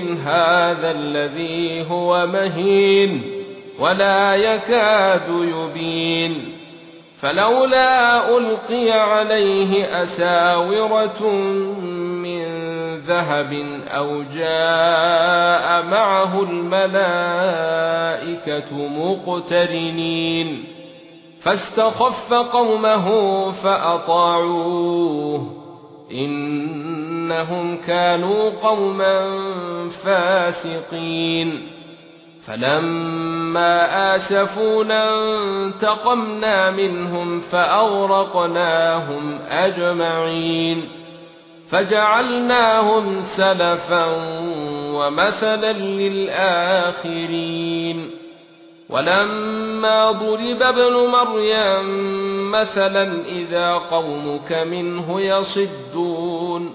من هذا الذي هو مهين ولا يكاد يبين. فلولا ألقي عليه أساورة من ذهب أو جاء معه الملائكة مقترنين. فاستخف قومه فأطاعوه. إنهم كانوا قوما فاسقين. فلما آسفونا انتقمنا منهم فأغرقناهم أجمعين. فجعلناهم سلفا ومثلا للآخرين. ولما ضرب ابن مريم مثلا إذا قومك منه يصدون.